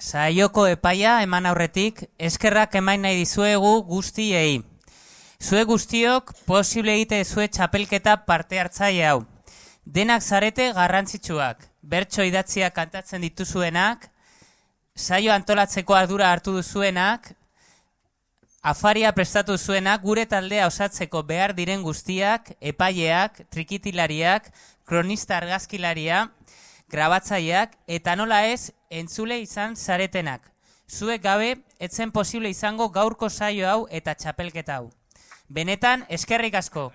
Saioko epaia eman aurretik, eskerrak emain nahi dizuegu guztiei. Zue guztiok posible egite zue txapelketa parte hartzaile hau. Denak zarete garrantzitsuak, bertso idatziak kantatzen dituzuenak, saio antolatzeko ardura hartu duzuenak, afaria prestatu zuenak, gure taldea osatzeko behar diren guztiak, epaileak, trikitilariak, kronista argazkilaria, grabatzaileak, eta nola ez, entzule izan zaretenak. Zuek gabe, etzen posible izango gaurko saio hau eta txapelketa hau. Benetan, eskerrik asko.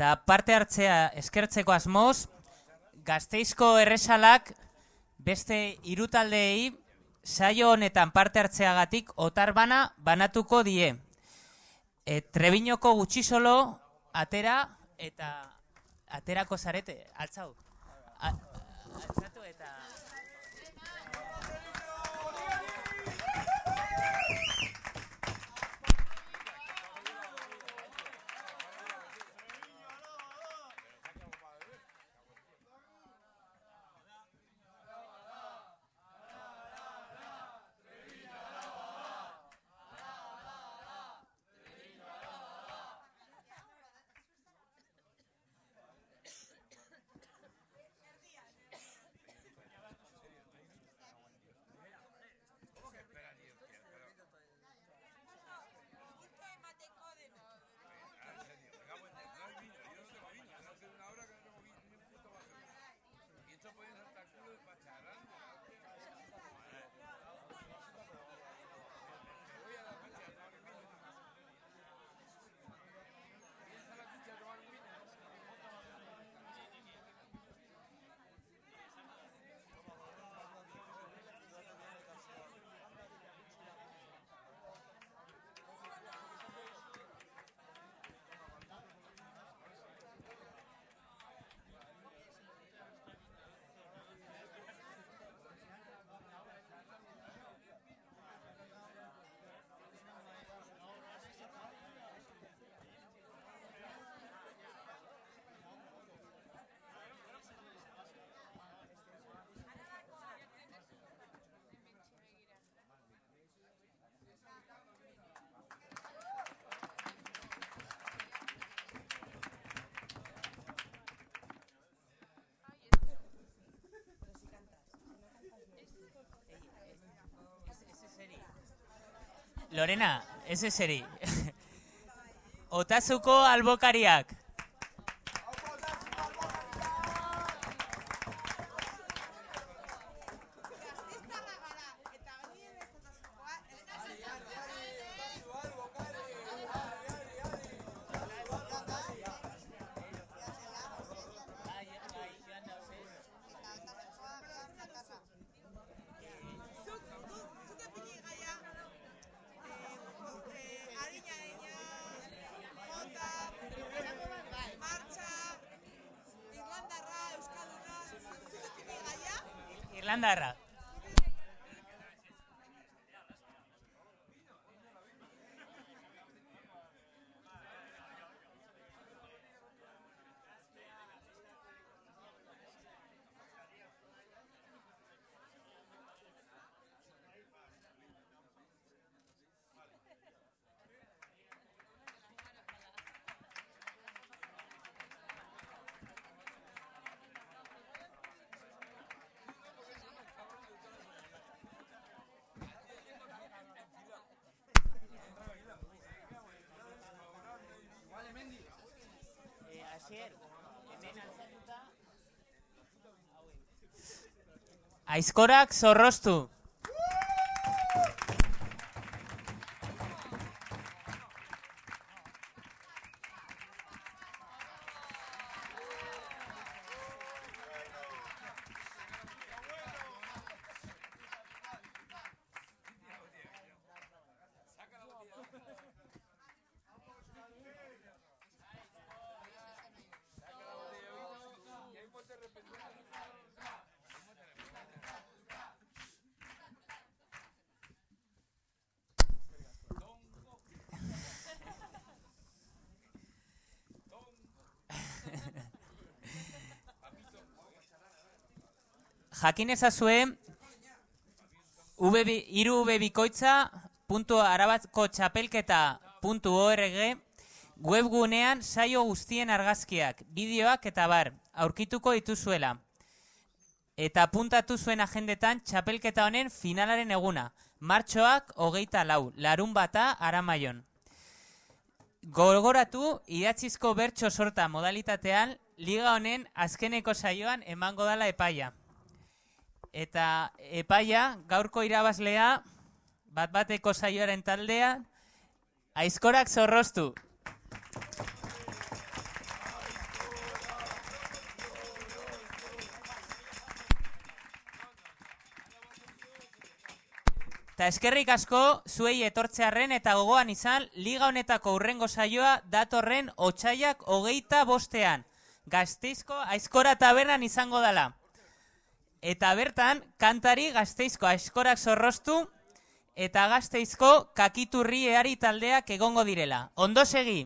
Ta parte hartzea eskertzeko asmoz, gazteizko erresalak beste irutaldeei saio honetan parte hartzeagatik otar bana banatuko die. E, Trebiñoko gutxi solo atera eta aterako zarete, altzau. A, altzatu eta... Lorena, ez eseri. Otazuko albokariak. Irlanda Rap. Asier, hemen altzatuta... Aizkorak zorroztu. Jakin ezazue iru arabatko txapelketa.org webgunean saio guztien argazkiak, bideoak eta bar, aurkituko dituzuela. Eta puntatu zuen agendetan txapelketa honen finalaren eguna, martxoak hogeita lau, larun bata aramaion. Gogoratu idatzizko bertso sorta modalitatean liga honen azkeneko saioan emango dala epaia. Eta epaia gaurko irabazlea bat bateko saioaren taldea aizkorak zorroztu. Eta eskerrik asko zuei etortzearen eta gogoan izan liga honetako urrengo saioa datorren otxaiak hogeita bostean. Gazteizko aizkora tabernan izango dela. Eta bertan, kantari gazteizko aizkorak zorroztu eta gazteizko kakiturri eari taldeak egongo direla. Ondo segi!